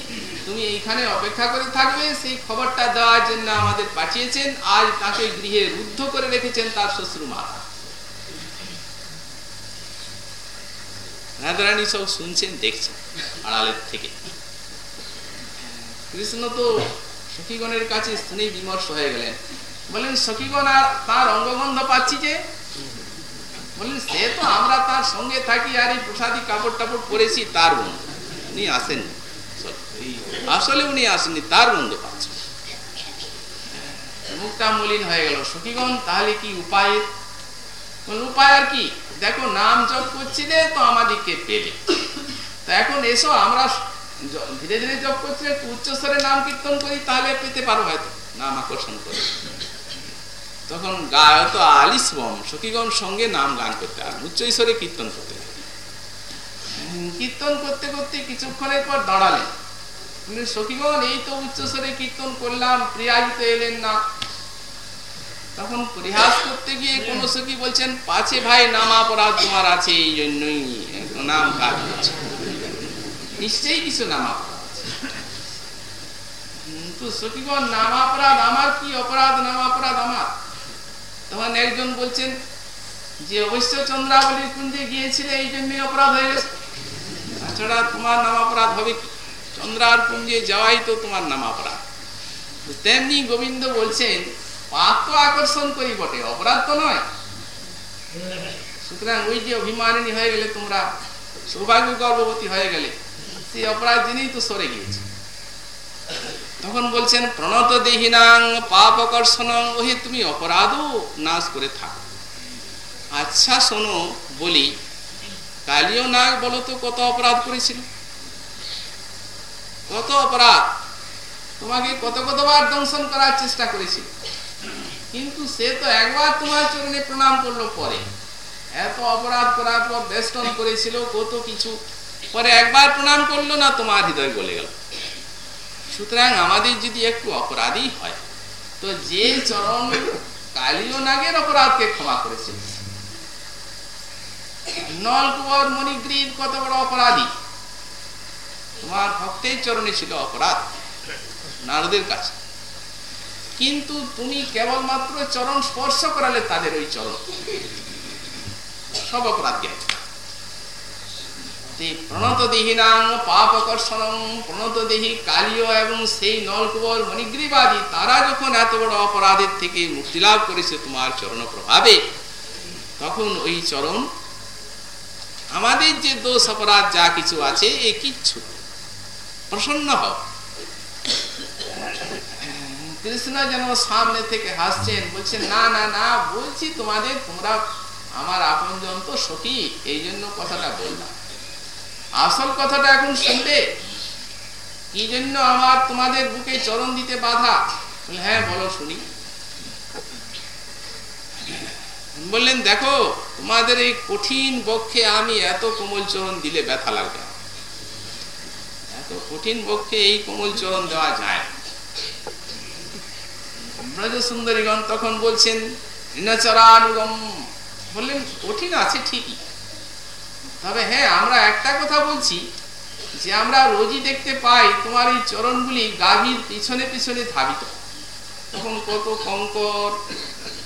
তুমি এইখানে অপেক্ষা করে থাকবে, সেই খবরটা দেওয়ার জন্য আমাদের পাঠিয়েছেন। আজ তাকে গৃহে রুদ্ধ করে রেখেছেন তার শ্বশুর মা। রাধারানী সব শুনছেন, দেখছেন আড়ালের থেকে। কৃষ্ণ তো সখীগণের কাছে শুনে বিমর্ষ হয়ে গেলেন। বলেন সখীগণ, আর তার অঙ্গগন্ধ পাচ্ছি যে? বললেন, সে তো আমরা তার সঙ্গে থাকি আর এই প্রসাদী কাপড় টাপড় পরেছি, তার বন্ধু। উনি আসেননি। আসলে উনি আসেননি, তার বন্ধু পাচ্ছে মুখটা মলিন হয়ে গেল। সখীগণ, তাহলে কি উপায়? উপায় আর কি? দেখো, নাম জপ করছিলে তো আমাদেরকে পেলে। তো এখন এসো, আমরা ধীরে ধীরে জপ করছি, একটু উচ্চস্বরে নাম কীর্তন করি, তাহলে পেতে পারো হয়তো। নাম আকর্ষণ করে। তখন গায়ত আলিসবম সখীগণ সঙ্গে নাম গান করতে আর উচ্চ ঈশ্বরে কীর্তন করতে। কীর্তন করতে করতে কিছুক্ষণের পর দাঁড়ালেন। সখীগণ, এই তো উচ্চস্বরে কীর্তন করলাম, প্রিয়াজিত এলেন না। তখন পরিহাস করতে গিয়ে কোন সখী বলছেন, পাছে ভাই, নাম অপরাধ তোমার আছে, এই জন্যই নাম কাজ হচ্ছে নিশ্চয়ই কিছু নাম আমার কি অপরাধ? আমার? একজন বলছেন, যে গিয়েছিলে, এই জন্যই অপরাধ হয়ে গেছে। তোমার নাম অপরাধ হবে কি? চন্দ্রার কুঞ্জে যাওয়াই তো তোমার নাম অপরাধ। তেমনি গোবিন্দ বলছেন, পাপ তো আকর্ষণ করি বটে, অপরাধ তো নয়। সুতরাং ওই যে অভিমানিনী হয়ে গেলে তোমরা সৌভাগ্য গর্ভবতী হয়ে গেলে, সেই অপরাধ জিনিস তো সরে গিয়েছে। তখন বলছেন, প্রণত দেহিনাং পাপ আকর্ষণ ওহে তুমি অপরাধও নাশ করে থাকো। আচ্ছা শোনো, বলি, কালিও নাগ বলো তো কত অপরাধ করেছিল? কত অপরাধ? তোমাকে কত কতবার দংশন করার চেষ্টা করেছিল কিন্তু সে তো একবার তোমার চরণে প্রণাম করল পরে। এত অপরাধ করার পর বেষ্টন করেছিল, কত কিছু। পরে একবার প্রণাম করল না, তোমার হৃদয় গলে গেল। সুতরাং আমাদের যদি একটু অপরাধী হয়, তো যে চরণ কালীয় নাগের অপরাধকে ক্ষমা করেছিল নলকুবর, মণিগ্রীব কত বড় অপরাধী? তোমার ভক্তের চরণে ছিল অপরাধ, নারদের কাছে। কিন্তু তুমি কেবলমাত্র চরণ স্পর্শ করালে তাদের ওই চরণ। সব অপরাধ গেছে এবং সেই মণিগ্রীবাদী তারা যখন এত বড় অপরাধের থেকে করেছে তোমার চরণ প্রভাবে, তখন ওই আমাদের যে দোষ অপরাধ যা কিছু আছে, এ কিচ্ছু প্রসন্ন হও। কৃষ্ণ যেন সামনে থেকে হাসছেন, বলছেন, না না না, বলছি তোমাদের, তোমরা আমার আপনজন তো সখী এই জন্য কথাটা বললাম। আসল কথাটা এখন শুনবে? কি জন্য আমার তোমাদের বুকে চরণ দিতে বাধা? হ্যাঁ বলো, শুনি। বললেন, দেখো, তোমাদের এই কঠিন বক্ষে আমি এত কোমল চরণ দিলে ব্যথা লাগবে এত কঠিন পক্ষে এই কোমল চরণ দেওয়া যায়। ব্রজ সুন্দরীগণ তখন বলছেন বললেন, কঠিন আছে ঠিকই। তবে হ্যাঁ আমরা একটা কথা বলছি, যে আমরা রোজই দেখতে পাই তোমার এই চরণগুলি গাভীর পিছনে পিছনে ধাবিত। তখন কত কঙ্কর,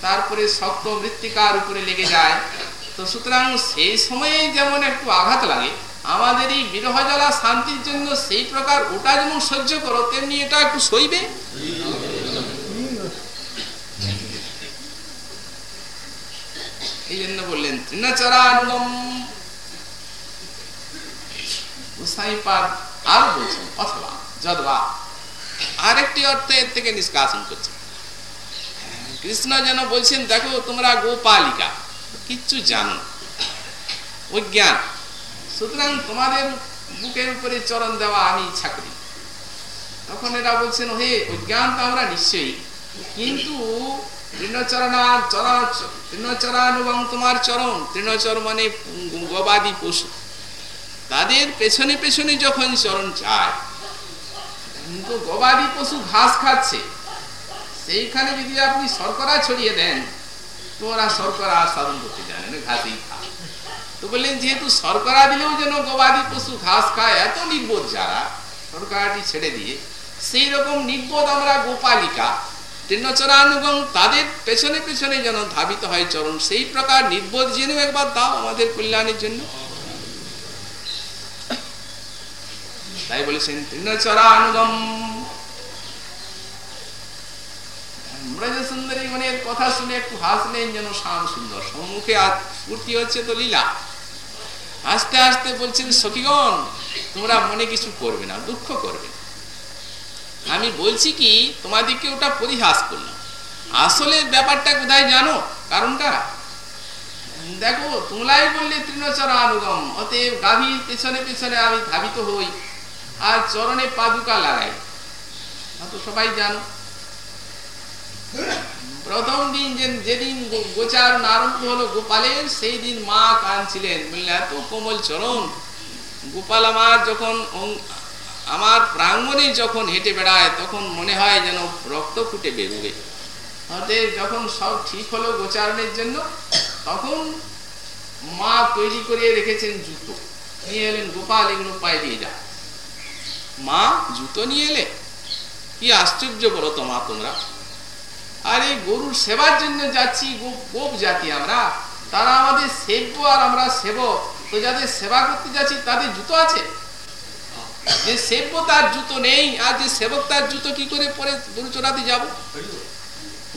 তারপরে শক্ত মৃত্তিকার উপরে লেগে যায়। তো সুতরাং সেই সময়ে যেমন একটু আঘাত লাগে আমাদের এই বিরহ জ্বালা শান্তির জন্য সেই প্রকার ওটা যেমন সহ্য করো, তেমনি এটা একটু সইবে। এই জন্য বললেন তৃণচরানুগম আর বলছেন, অথবা, যদবা। আরেকটি অর্থ এর থেকে নিষ্কাশন করছে কৃষ্ণ যেন বলছেন, দেখো, তোমরা গোপালিকা, কিচ্ছু জানো অজ্ঞান সুতরাং তোমাদের বুকের উপরে চরণ দেওয়া আমি ইচ্ছা করি তখন এরা বলছেন হে অজ্ঞান তো আমরা নিশ্চয়ই। কিন্তু তোমার চরণ। তৃণচর মানে গবাদি পশু। তাদের পেছনে পেছনে যখন চরণ চায়, কিন্তু গবাদি পশু ঘাস খাচ্ছে। সেইখানে যদি আপনি শর্করা ছড়িয়ে দেন, তো ওরা শর্করা সাধন করতে জানে ঘাসেই খায়। তো বললেন, যেহেতু শর্করা দিলেও যেন গবাদি পশু ঘাস খায়, এত নির্বোধ যারা, শর্করাটি ছেড়ে দিয়ে, সেই রকম নির্বোধ আমরা গোপালিকা। তৃণচরানুগম তাদের পেছনে পেছনে যেন ধাবিত হয় চরণ, সেই প্রকার নির্বোধ একবার দাও আমাদের কল্যাণের জন্য। তাই বলেছেন, তৃণচরানুগম কথা শুনে একটু হাসলেন যেন শ্যাম সুন্দর। সম্মুখে স্ফূর্তি হচ্ছে তো লীলা। আস্তে আস্তে বলছেন, সখীগণ, তোমরা মনে কিছু করবে না, দুঃখ করবে আমি বলছি কি, তোমাদেরকে ওটা পরিহাস করলাম। আসলে ব্যাপারটা কোথায় জানো? কারণটা? দেখো তোমলাই বললে তৃণচরা অনুগম অতএব গাভীর পেছনে পেছনে আমি ধাবিত হই, আর চরণে পাদুকা লাগাই। তো সবাই জানো। প্রথম দিন যেদিন গোচারণ আরম্ভ হলো গোপালের, সেই দিন মা কাঁদছিলেন। বললেন, এত কোমল চরণ। গোপাল আমার যখন আমার প্রাঙ্গণে যখন হেঁটে বেড়ায়, তখন মনে হয় যেন রক্ত ফুটে বেরোবে। অতএব যখন সব ঠিক হলো গোচারণের জন্য, তখন মা তৈরি করে রেখেছেন জুতো। নিয়ে এলেন, গোপাল, এগুলো পায়ে দিয়ে যা। মা জুতো নিয়ে এলে। কি আশ্চর্য বলো তো মা তোমরা। আর এই গরুর সেবার জন্য যাচ্ছি গোপ জাতি আমরা। তারা আমাদের সেব্য আর আমরা সেবক তো যাদের সেবা করতে যাচ্ছি, তাদের জুতো আছে? যে সেব্য তার জুতো নেই, আর যে সেবক তার জুতো কি করে পরে গরু চড়াতে যাব?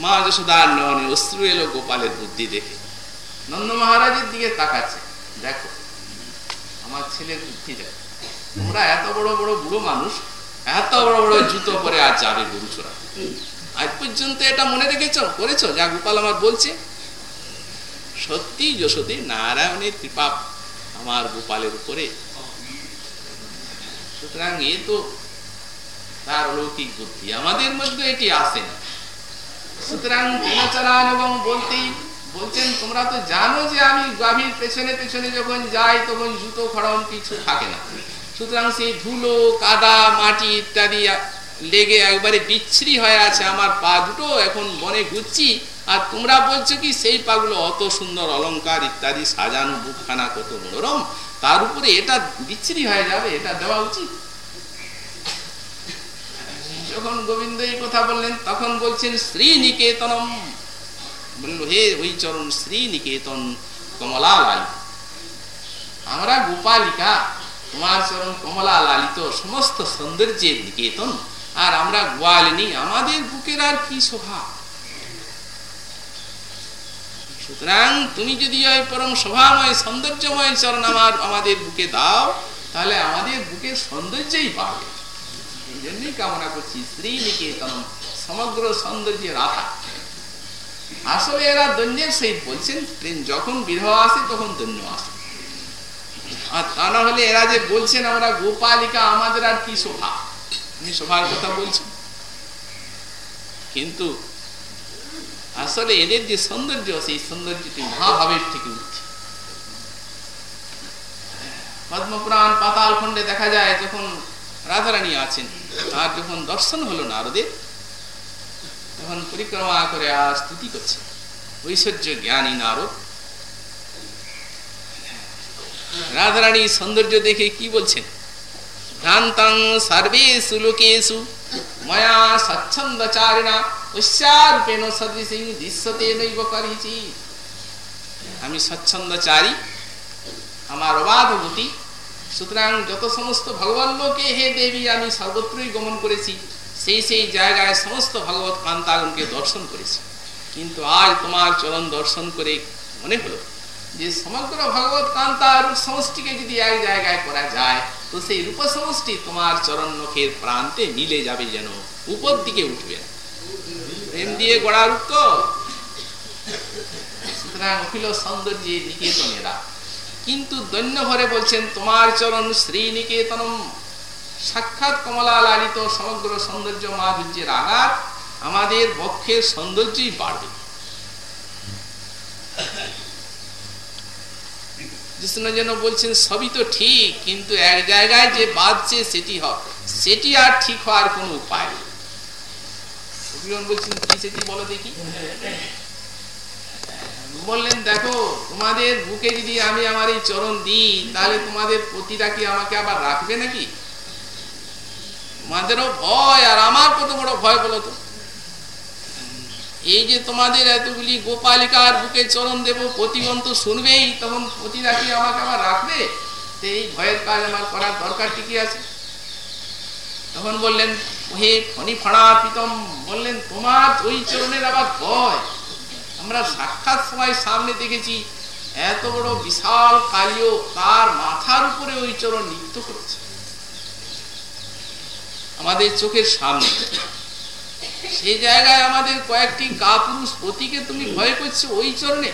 মা যশোদার নয়নে অশ্রু এলো গোপালের বুদ্ধি দেখে। নন্দ মহারাজের দিকে তাকাচ্ছে। দেখো, আমার ছেলের বুদ্ধি দেখো। তোমরা এত বড় বড় বুড়ো মানুষ, এত বড় বড় জুতো পরে আর যাবে গরু চড়াতে আজ পর্যন্ত এটা মনে রেখেছ? করেছ? যা গোপাল আমার বলছে। সত্যি যশোদী নারায়ণের কৃপা আমার গোপালের উপরে। সুতরাং এ তো তার অলৌকিক বুদ্ধি। আমাদের মধ্যে এটি আসে না সুতরাং দিনাচরণ এবং বলতেই বলছেন, তোমরা তো জানো যে আমি গাভীর পেছনে পেছনে যখন যাই, তখন জুতো খড়ম কিছু থাকে না। সুতরাং সেই ধুলো, কাদা, মাটি ইত্যাদি লেগে একবারে বিচ্ছিরি হয়ে আছে আমার পা দুটো, এখন বনে ঘুরছি। আর তোমরা বলছো কি, সেই পাগুলো অত সুন্দর অলঙ্কার ইত্যাদি, সাজানো বুকখানা কত মনোরম, তার উপরে এটা বিচ্ছিরি হয়ে যাবে, এটা দেওয়া উচিত। যখন গোবিন্দ এই কথা বললেন, তখন বলছেন শ্রী নিকেতনম বলল, হে ওই চরণ শ্রী নিকেতন কমলা লালিত আমরা গোপালিকা, তোমার চরণ কমলা লালিত সমস্ত সৌন্দর্যের নিকেতন। আর আমরা গোয়ালিনী আমাদের বুকের আর কি শোভা? সুতরাং তুমি যদি ওই পরম শোভাময়, সৌন্দর্যময় চরণ আমার, আমাদের বুকে দাও, তাহলে আমাদের বুকের সৌন্দর্যই পাবে। এই জন্যই কামনা করছি স্ত্রী নিকেতন সমগ্র সৌন্দর্যের রাধা। আসলে এরা দৈন্যের সহিত বলছেন যখন বিধবা আসে তখন দৈন্য আসে। আর তা না হলে এরা যে বলছেন, আমরা গোপালিকা, আমাদের আর কি শোভা? আমি শোভার কথা বলছি কিন্তু আসলে এদের যে সৌন্দর্য সেই সৌন্দর্যটি মহাভাবের থেকে উঠছে। পদ্মপুরাণ পাতাল খণ্ডে দেখা যায়, যখন রাধারানী আছেন, আর যখন দর্শন হলো নারদের, তখন পরিক্রমা করে আর স্তুতি করছে। ঐশ্বর্য জ্ঞানী নারদ। রাধারানী সৌন্দর্য দেখে কি বলছেন? ভ্রান্তাং সর্বেষু লোকেষু ময়া স্বচ্ছন্দচারিণা উচ্চারূপেণ সদৃশিং দৃশ্যতে নৈব করিছি আমি স্বচ্ছন্দচারী আমার অবাধ গতি সুতরাং যত সমস্ত ভগবান লোকে হে দেবী আমি সর্বত্রই গমন করেছি সেই সেই জায়গায় সমস্ত ভগবত কান্তাগণকে দর্শন করেছি। কিন্তু আজ তোমার চরণ দর্শন করে মনে হলো যে সমগ্র ভগবত কান্তা রূপ সমষ্টিকে যদি এক জায়গায় করা যায়, তো সেই রূপ সমষ্টি তোমার চরণ নখের প্রান্তে মিলে যাবে যেন, উপর দিকে উঠবে। প্রেম দিয়ে গড়া রূপ তো। সুতরাং অখিল সৌন্দর্যের নিকেতনেরা। কিন্তু দৈন্য ভরে বলছেন, তোমার চরণ শ্রীনিকেতনম সাক্ষাৎ কমলা লালিত সমগ্র সৌন্দর্য মাধুর্যের আঘাত আমাদের বক্ষের সৌন্দর্যই বাড়বে। কৃষ্ণ যেন বলছেন, সবই তো ঠিক, কিন্তু এক জায়গায় যে বাঁধছে সেটি হয়। সেটি আর ঠিক হওয়ার কোনো উপায় বলছেন, কি সেটি বলো দেখি? বললেন, দেখো, তোমাদের বুকে যদি আমি আমার এই চরণ দিই, তাহলে তোমাদের পতিটা কি আমাকে আবার রাখবে নাকি? তোমাদেরও ভয়, আর আমার কত বড় ভয় বলো তো? এই যে তোমাদের এতগুলি গোপালিকার বুকে চরণ দেব প্রতিবন্ত শুনবেই, তখন পতিরা কি আমাকে আবার রাখবে? এই ভয়ের কাজ আমার করার দরকার ঠিকই আছে? তখন বললেন হে ফণি ফাড়া প্রীতম বললেন, তোমার ওই চরণের আবার ভয়। আমরা সাক্ষাৎ সময় সামনে দেখেছি, এত বড় বিশাল কালীয় তার মাথার উপরে ওই চরণ নৃত্য করেছে আমাদের চোখের সামনে সেই জায়গায় আমাদের কয়েকটি কাপুরুষ পতিকে তুমি ভয় করছ ওই চরণে।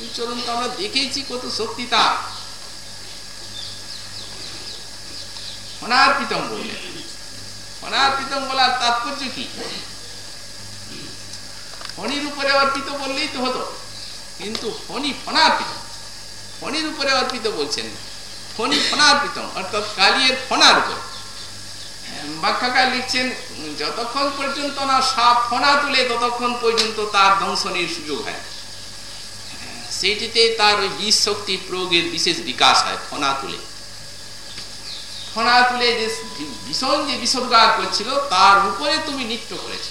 ওই চরণ তো আমরা দেখেছি কত শক্তি বললেন অনার্পিতম বলার তাৎপর্য কি? ফণির উপরে অর্পিত বললেই তো হতো। কিন্তু ফণি ফণার্পিত। ফণির উপরে অর্পিত বলছেন। ফণি ফণার্পিতম, অর্থাৎ কালিয়ের ফণার উপর। ব্যাখ্যাকার লিখছেন, যতক্ষণ পর্যন্ত না সাপ ফণা তুলে, ততক্ষণ পর্যন্ত তার দংশনের সুযোগ হয়। সেইটিতে তার বিষ শক্তি প্রয়োগের বিশেষ বিকাশ হয় ফণা তুলে। ফণা তুলে যে ভীষণ যে বিষোদ্গার করছিল, তার উপরে তুমি নৃত্য করেছ।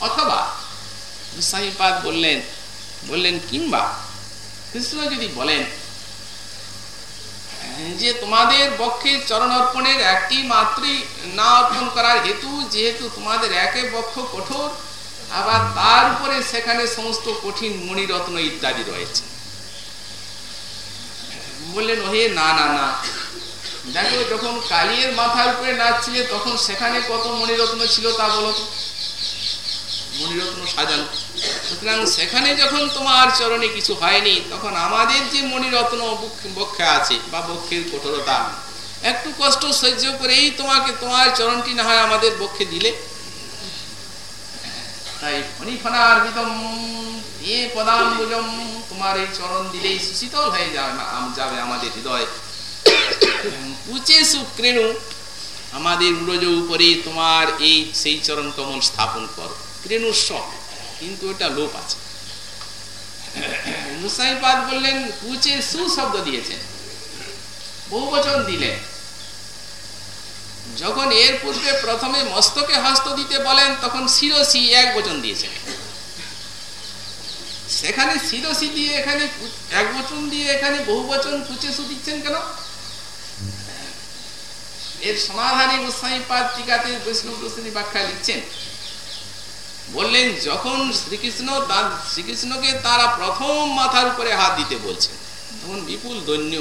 অথবা গোস্বামীপাদ বললেন বললেন, কিংবা? কৃষ্ণ যদি বলেন যে তোমাদের বক্ষে চরণ অর্পণের একটি মাত্রই না অর্পণ করার হেতু, যেহেতু তোমাদের একে বক্ষ কঠোর, আবার তার উপরে সেখানে সমস্ত কঠিন মণিরত্ন ইত্যাদি রয়েছে। বললেন, ওহে, না না না। দেখো, যখন কালিয়ের মাথার উপরে নাচছিলে, তখন সেখানে কত মণিরত্ন ছিল তা বলো তো? মণিরত্ন সাজানো। সুতরাং সেখানে যখন তোমার চরণে কিছু হয়নি, তখন আমাদের যে মণিরত্ন বক্ষে আছে বা বক্ষের কঠোরতা, একটু কষ্ট সহ্য করেই তোমাকে তোমার চরণটি না হয় আমাদের বক্ষে দিলে। তাই পদাম্বুজম, তোমার এই চরণ দিলেই সুশীতল হয়ে যাবে যাবে আমাদের হৃদয়। উচে সুক্রেণু আমাদের উরজ উপরে তোমার এই সেই চরণ কমল স্থাপন করো। ক্রেণুস্ব কিন্তু এটা লোপ আছে। মুসাইপাদ বললেন, কুচে সু শব্দ দিয়েছেন বহু বচন দিলেন যখন এর পূর্বে প্রথমে মস্তকে হস্ত দিতে বলেন, তখন শিরসি এক বচন দিয়েছেন সেখানে শিরসি দিয়ে এখানে এক বচন দিয়ে এখানে বহু বচন কুচে সু দিচ্ছেন কেন? এর সমাধানে গোস্বামীপাদ টিকাতে বৈষ্ণব গোস্বামী ব্যাখ্যা লিখছেন। বললেন, যখন শ্রীকৃষ্ণ তার, শ্রীকৃষ্ণকে তারা প্রথম মাথার উপরে হাত দিতে বলছেন, তখন বিপুল দৈন্য,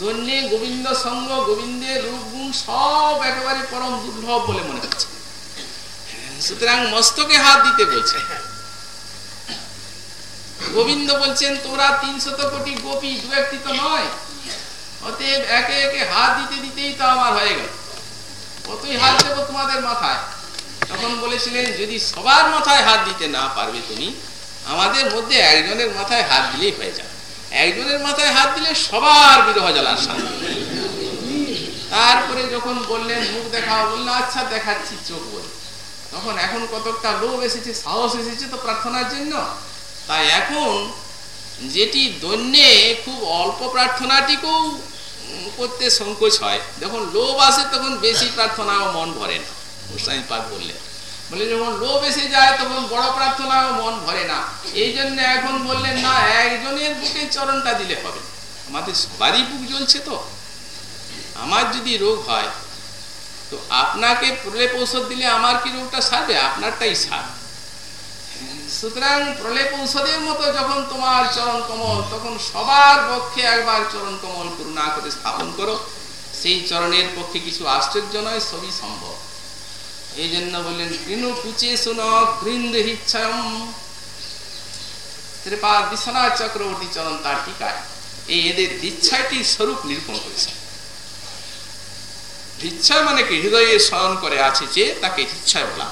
দৈন্যে গোবিন্দ সঙ্গ গোবিন্দের রূপ, গুণ সব একেবারে পরম দুর্লভ বলে মনে হচ্ছে। সুতরাং মস্তকে হাত দিতে বলছে গোবিন্দ বলছেন, তোমরা তিনশত কোটি গোপী, দু একটি তো নয়। অতএব একে একে হাত দিতে দিতেই তো আমার হয়ে গেল। কতই হাত দেবো তোমাদের মাথায়? তখন বলেছিলেন, যদি সবার মাথায় হাত দিতে না পারবে তুমি, আমাদের মধ্যে একজনের মাথায় হাত দিলেই হয়ে যাবে। একজনের মাথায় হাত দিলে সবার বিরহ জ্বালার শান্তি তারপরে যখন বললেন, মুখ দেখাও বলল আচ্ছা দেখাচ্ছি, চোখ বলে। তখন এখন কতটা লোভ এসেছে, সাহস এসেছে তো প্রার্থনার জন্য। তাই এখন যেটি দৈন্যে খুব অল্প প্রার্থনাটিকেও করতে সংকোচ হয়। যখন লোভ আসে, তখন বেশি প্রার্থনাও মন ভরে না। গোস্বামীপাদ বললেন। বলে যখন লোভ এসে যায়, তখন বড় প্রার্থনাও মন ভরে না। এই জন্য এখন বললেন, না, একজনের বুকে চরণটা দিলে হবে। আমাদের সবারই বুক জ্বলছে তো। আমার যদি রোগ হয়, তো আপনাকে প্রলেপ ঔষধ দিলে আমার কি রোগটা সারবে? আপনারটাই সার। সুতরাং প্রলেপ ঔষধের মতো যখন তোমার চরণ কমল, তখন সবার পক্ষে একবার চরণ কমল করুণা করে স্থাপন করো। সেই চরণের পক্ষে কিছু আশ্চর্য নয়, সবই সম্ভব। এই জন্য বললেন কৃণু কুচে শ্রীপাদ বিশ্বনাথ চক্রবর্তী চরণ তার টিকায়। এই এদের ইচ্ছাটি স্বরূপ নিরূপণ করেছে। ইচ্ছা মানে কি? হৃদয়ে স্মরণ করে আছে যে তাকে বলা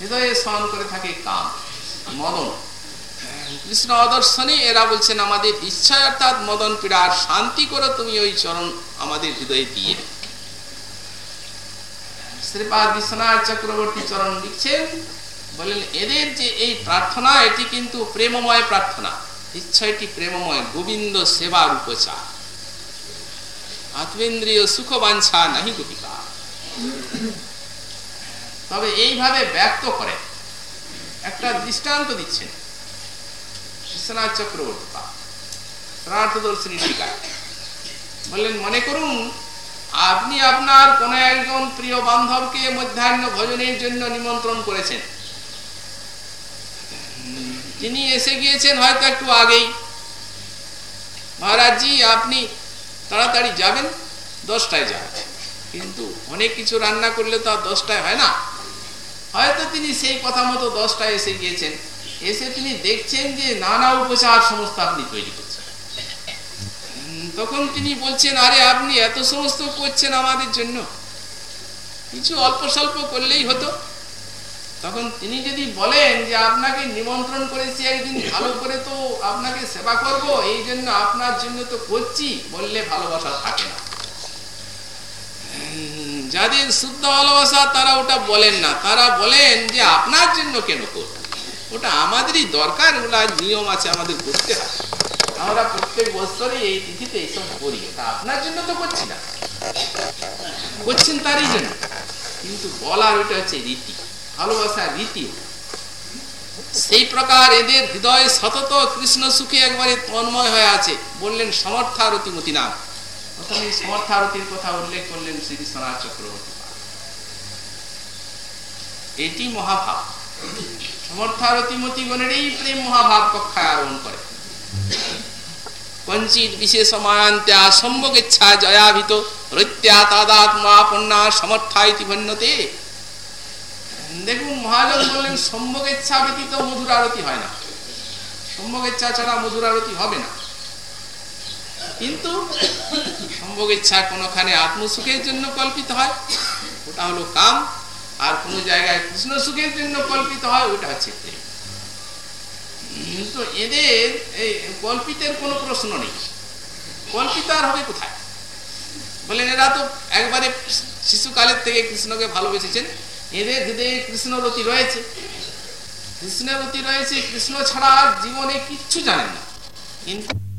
হৃদয়ে স্মরণ করে থাকে কাম, মদন। কৃষ্ণ অদর্শনে এরা বলছেন, আমাদের ইচ্ছা অর্থাৎ মদন পীড়ার শান্তি করে, তুমি ওই চরণ আমাদের হৃদয়ে দিয়ে। শ্রীপাদ বিশ্বনাথ চক্রবর্তী চরণ লিখছেন এদের যে এই প্রার্থনা, এটি কিন্তু প্রেমময় প্রার্থনা। প্রেমময়, গোবিন্দ সেবার উপচার আত্মেন্দ্রীয় সুখ বাঞ্ছা নাহি গোপিকা। তবে এইভাবে ব্যক্ত করে, একটা দৃষ্টান্ত দিচ্ছেন বিশ্বনাথ চক্রবর্তী। প্রার্থদর্শনী টিকায় বললেন মনে করুন আপনি আপনার কোন একজন প্রিয় বান্ধবকে মধ্যাহ্ন ভোজনের জন্য নিমন্ত্রণ করেছেন। তিনি এসে গিয়েছেন হয়তো একটু আগেই। মহারাজজি আপনি তাড়াতাড়ি যাবেন, দশটায় যাবেন কিন্তু অনেক কিছু রান্না করলে তো আর দশটায় হয় না। হয়তো তিনি সেই কথা মতো দশটায় এসে গিয়েছেন। এসে তিনি দেখছেন যে নানা উপচার সমস্ত আপনি তৈরি তখন তিনি বলছেন, আরে, আপনি এত সমস্ত করছেন আমাদের জন্য। কিছু অল্প স্বল্প করলেই হতো। তখন তিনি যদি বলেন যে, আপনাকে নিমন্ত্রণ করেছি একদিন, ভালো করে তো আপনাকে সেবা করব, এই জন্য আপনার জন্য তো করছি, বললে ভালোবাসা থাকে না। যাদের শুদ্ধ ভালোবাসা, তারা ওটা বলেন না। তারা বলেন যে, আপনার জন্য কেন করব? ওটা আমাদেরই দরকার, ওগুলা নিয়ম আছে, আমাদের করতে হয় আমরা প্রত্যেক বছরই এই তিথিতে এইসব করি ওটা আপনার জন্য তো করছি না করছেন তারই জন্য কিন্তু বলার ওইটা হচ্ছে রীতি ভালোবাসার রীতি সেই প্রকার এদের হৃদয় সতত কৃষ্ণ সুখে একবারে তন্ময় হয়ে আছে বললেন সমর্থারতি মতি নাম প্রথমে এই সমর্থারতির কথা উল্লেখ করলেন শ্রী বিশ্বনাথ চক্রবর্তী এটি মহাভাব সমর্থারতি মতি গণেরই প্রেম মহাভাব কক্ষায় আরোহণ করে কঞ্চিত বিশেষ মায়ান্ত্যা সম্ভোগেচ্ছা জয়াভিত রত্যা তাদাত্মাপন্না সমর্থা ইতি ভন্যতে দেখুন মহাজন বললেন সম্ভোগেচ্ছা ব্যতীত মধুর আরতি হয় না সম্ভোগেচ্ছা ছাড়া মধুর আরতি হবে না কিন্তু সম্ভোগেচ্ছা কোনোখানে আত্মসুখের জন্য কল্পিত হয় ওটা হলো কাম আর কোনো জায়গায় কৃষ্ণ সুখের জন্য কল্পিত হয় ওটা হচ্ছে প্রেম উম, তো এদের এই কল্পিতের কোনো প্রশ্ন নেই। কল্পিত আর হবে কোথায়? বলেন এরা তো একবারে শিশুকালের থেকে কৃষ্ণকে ভালোবেসেছেন। এদের হৃদয়ে কৃষ্ণরতি রয়েছে। কৃষ্ণরতি রয়েছে কৃষ্ণ ছাড়া জীবনে কিচ্ছু জানেন না। কিন্তু